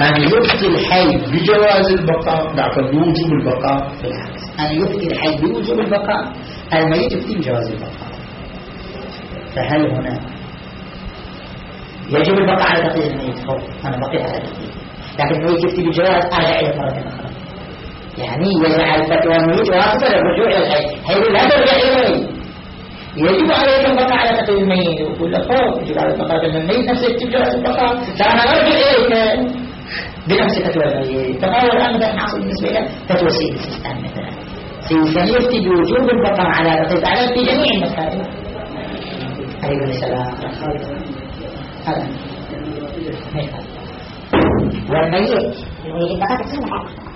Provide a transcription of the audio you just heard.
أن يفتي الحي بجواز البقاء. بعد بوجوب البقاء. بالعكس. أن يفتي الحي بوجوب البقاء. الميت يفتي بجواز البقاء. فهل هنا يجب البقاء على تقدير الميت؟ أنا بقيت على تقدير لكن الميت يفتي بجواز أرجع إلى مرة أخرى يعني يجمع الفتوى الميت واصفة للرجوع إلى الحي. حيث لا ترجع إلى الميت يجب عليك البقاء على تقدير الميت. ويقول لك يجب على البقاء الميت نفسه يفتي بجواز البقاء. فأنا أرجع إليك. بنفس فتوى تقاول الآن مثلا حاصل بالنسبة إلى فتوى سيد السيستان مثلا. سيد يفتي بوجوب البقاء على رقيق على في جميع المسائل. عليه السلام هذا. والميت. الميت تسمى